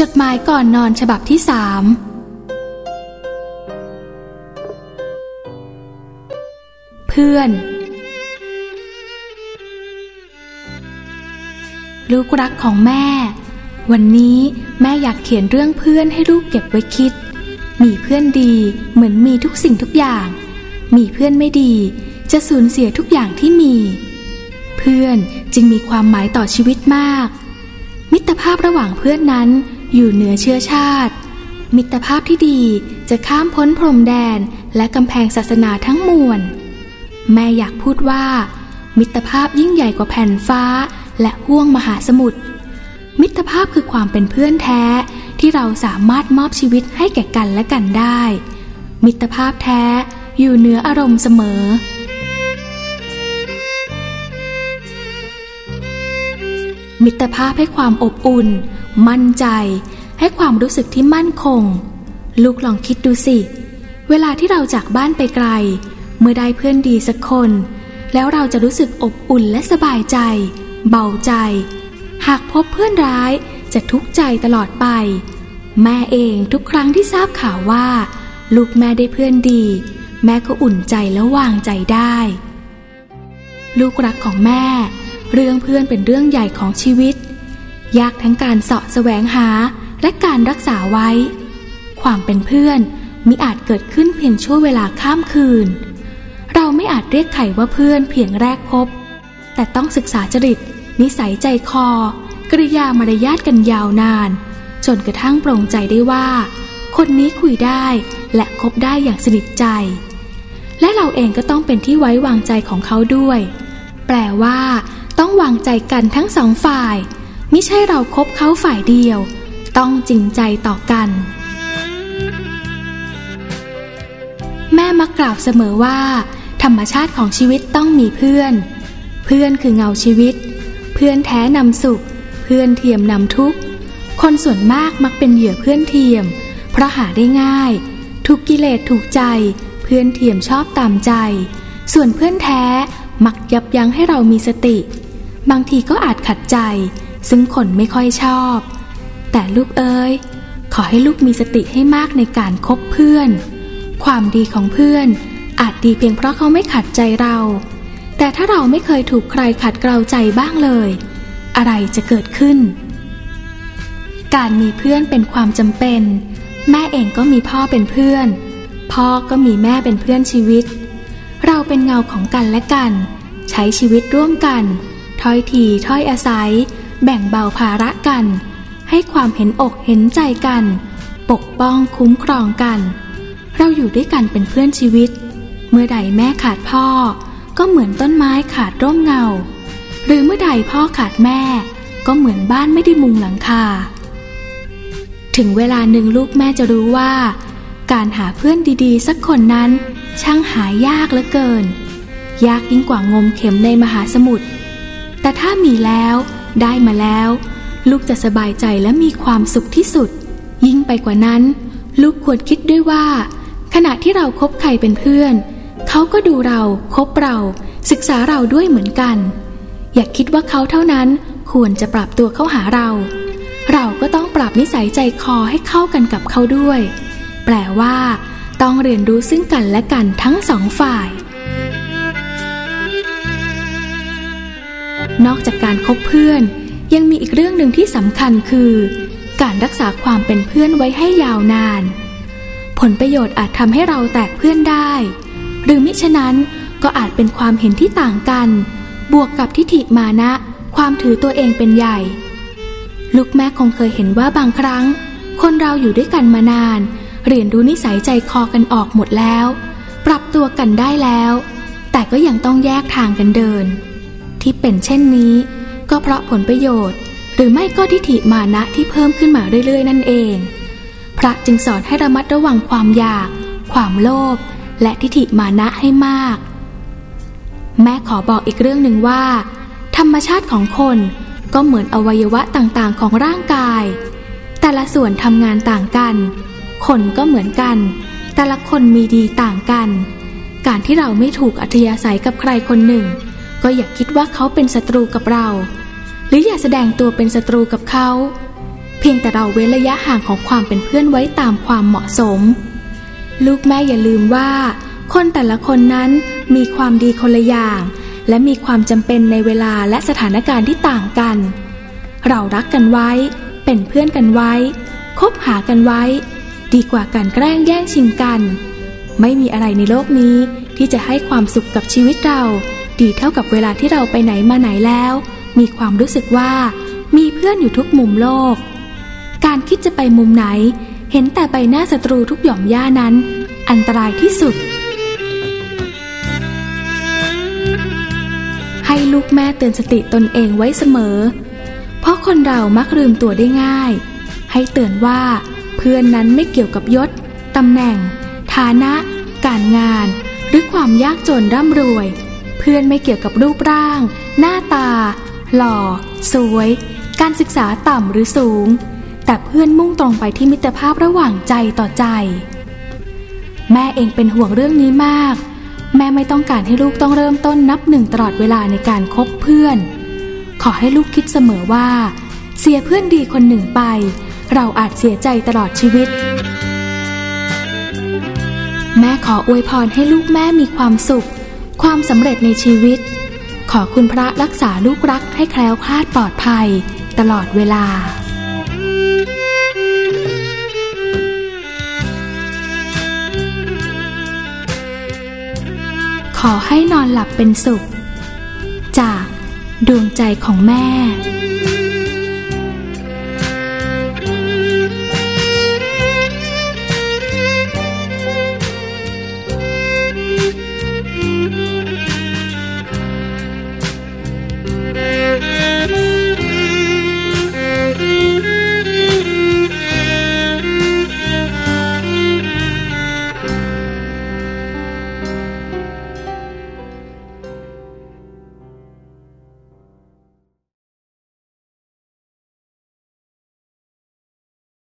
จดหมายก่อนนอนฉบับที่สามเพื่อน ลูกรักของแม่ วันนี้แม่อยากเขียนเรื่องเพื่อนให้ลูกเก็บไว้คิด มีเพื่อนดีเหมือนมีทุกสิ่งทุกอย่าง มีเพื่อนไม่ดีจะสูญเสียทุกอย่างที่มี เพื่อนจึงมีความหมายต่อชีวิตมาก มิตรภาพระหว่างเพื่อนนั้น อยู่เหนือเชื้อชาติ มิตรภาพที่ดีจะข้ามพ้นพรมแดนและกำแพงศาสนาทั้งมวล แม่อยากพูดว่า มิตรภาพยิ่งใหญ่กว่าแผ่นฟ้าและห้วงมหาสมุทร มิตรภาพคือความเป็นเพื่อนแท้ที่เราสามารถมอบชีวิตให้แก่กันและกันได้ มิตรภาพแท้อยู่เหนืออารมณ์เสมอมิตรภาพให้ความอบอุ่น มั่นใจ ให้ความรู้สึกที่มั่นคง ลูกลองคิดดูสิ เวลาที่เราจากบ้านไปไกล เมื่อได้เพื่อนดีสักคน แล้วเราจะรู้สึกอบอุ่นและสบายใจ เบาใจ หากพบเพื่อนร้ายจะทุกข์ใจตลอดไป แม่เองทุกครั้งที่ทราบข่าวว่า ลูกแม่ได้เพื่อนดี แม่ก็อุ่นใจและวางใจได้ ลูกรักของแม่ เรื่องเพื่อนเป็นเรื่องใหญ่ของชีวิต ยากทั้งการเสาะแสวงหาและการรักษาไว้ ความเป็นเพื่อนมิอาจเกิดขึ้นเพียงชั่วเวลาข้ามคืน เราไม่อาจเรียกใครว่าเพื่อนเพียงแรกพบ แต่ต้องศึกษาจริต นิสัยใจคอ กริยามารยาทกันยาวนาน จนกระทั่งปรงใจได้ว่า คนนี้คุยได้และคบได้อย่างสนิทใจ และเราเองก็ต้องเป็นที่ไว้วางใจของเขาด้วย แปลว่า ต้องวางใจกันทั้งสองฝ่าย ม่ใช่เราครบเขาฝ่ายเดียว ต้องจริงใจต่อกัน แม่มักกล่าวเสมอว่า ธรรมชาติของชีวิตต้องมีเพื่อน เพื่อนคือเงาชีวิต เพื่อนแท้นำสุข เพื่อนเทียมนำทุกข์ คนส่วนมากมักเป็นเหยื่อเพื่อนเทียม เพราะหาได้ง่าย ทุกกิเลสถูกใจ เพื่อนเทียมชอบตามใจ ส่วนเพื่อนแท้มักยับยั้งให้เรามีสติ บางทีก็อาจขัดใจ ซึ่งคนไม่ค่อยชอบ แต่ลูกเอ๋ยขอให้ลูกมีสติให้มากในการคบเพื่อน ความดีของเพื่อน อาจดีเพียงเพราะเขาไม่ขัดใจเรา แต่ถ้าเราไม่เคยถูกใครขัดเกลาใจบ้างเลย อะไรจะเกิดขึ้น การมีเพื่อนเป็นความจำเป็น แม่เองก็มีพ่อเป็นเพื่อน พ่อก็มีแม่เป็นเพื่อนชีวิต เราเป็นเงาของกันและกัน ใช้ชีวิตร่วมกัน ถ้อยทีถ้อยอาศัย แบ่งเบาภาระกัน ให้ความเห็นอกเห็นใจกัน ปกป้องคุ้มครองกัน เราอยู่ด้วยกันเป็นเพื่อนชีวิต เมื่อใดแม่ขาดพ่อ ก็เหมือนต้นไม้ขาดร่มเงา หรือเมื่อใดพ่อขาดแม่ ก็เหมือนบ้านไม่ได้มุงหลังคา ถึงเวลาหนึ่งลูกแม่จะรู้ว่า การหาเพื่อนดีๆ สักคนนั้น ช่างหายากเหลือเกิน ยากยิ่งกว่างมเข็มในมหาสมุทรแต่ถ้ามีแล้ว ได้มาแล้ว ลูกจะสบายใจและมีความสุขที่สุด ยิ่งไปกว่านั้น ลูกควรคิดด้วยว่า ขณะที่เราครบใครเป็นเพื่อน เขาก็ดูเราคบเรา ศึกษาเราด้วยเหมือนกัน อย่าคิดว่าเขาเท่านั้นควรจะปรับตัวเข้าหาเรา เราก็ต้องปรับนิสัยใจคอให้เข้ากันกับเขาด้วย แปลว่า ต้องเรียนรู้ซึ่งกันและกันทั้งสองฝ่าย นอกจากการคบเพื่อน ยังมีอีกเรื่องหนึ่งที่สำคัญคือ การรักษาความเป็นเพื่อนไว้ให้ยาวนาน ผลประโยชน์อาจทำให้เราแตกเพื่อนได้ หรือมิฉะนั้นก็อาจเป็นความเห็นที่ต่างกัน บวกกับทิฏฐิมานะ ความถือตัวเองเป็นใหญ่ ลูกแม่คงเคยเห็นว่าบางครั้ง คนเราอยู่ด้วยกันมานาน เรียนรู้นิสัยใจคอกันออกหมดแล้ว ปรับตัวกันได้แล้ว แต่ก็ยังต้องแยกทางกันเดิน ที่เป็นเช่นนี้ ก็เพราะผลประโยชน์ หรือไม่ก็ทิฏฐิมานะที่เพิ่มขึ้นมาเรื่อยๆ นั่นเอง พระจึงสอนให้ระมัดระวังความอยาก ความโลภและทิฏฐิมานะให้มาก แม่ขอบอกอีกเรื่องหนึ่งว่า ธรรมชาติของคนก็เหมือนอวัยวะต่างๆ ของร่างกาย แต่ละส่วนทำงานต่างกัน คนก็เหมือนกัน แต่ละคนมีดีต่างกัน การที่เราไม่ถูกอัธยาศัยกับใครคนหนึ่ง ก็อย่าคิดว่าเขาเป็นศัตรูกับเรา หรืออย่าแสดงตัวเป็นศัตรูกับเขา เพียงแต่เราเว้นระยะห่างของความเป็นเพื่อนไว้ตามความเหมาะสม ลูกแม่อย่าลืมว่า คนแต่ละคนนั้นมีความดีคนละอย่าง และมีความจำเป็นในเวลาและสถานการณ์ที่ต่างกัน เรารักกันไว้ เป็นเพื่อนกันไว้ คบหากันไว้ ดีกว่าการแกล้งแย่งชิงกัน ไม่มีอะไรในโลกนี้ที่จะให้ความสุขกับชีวิตเรา ดีเท่ากับเวลาที่เราไปไหนมาไหนแล้ว มีความรู้สึกว่า มีเพื่อนอยู่ทุกมุมโลก การคิดจะไปมุมไหน เห็นแต่ใบหน้าศัตรูทุกหย่อมย่านั้น อันตรายที่สุด ให้ลูกแม่เตือนสติตนเองไว้เสมอ เพราะคนเรามักลืมตัวได้ง่าย ให้เตือนว่า เพื่อนนั้นไม่เกี่ยวกับยศตำแหน่ง ฐานะ การงาน หรือความยากจนร่ำรวย พื่อนไม่เกี่ยวกับรูปร่าง หน้าตา หล่อ สวย การศึกษาต่ำหรือสูง แต่เพื่อนมุ่งตรงไปที่มิตรภาพระหว่างใจต่อใจ แม่เองเป็นห่วงเรื่องนี้มาก แม่ไม่ต้องการให้ลูกต้องเริ่มต้นนับหนึ่งตลอดเวลาในการคบเพื่อน ขอให้ลูกคิดเสมอว่า เสียเพื่อนดีคนหนึ่งไป เราอาจเสียใจตลอดชีวิต แม่ขออวยพรให้ลูกแม่มีความสุข ความสำเร็จในชีวิต ขอคุณพระรักษาลูกรักให้แคล้วคลาดปลอดภัย ตลอดเวลาขอให้นอนหลับเป็นสุข จากดวงใจของแม่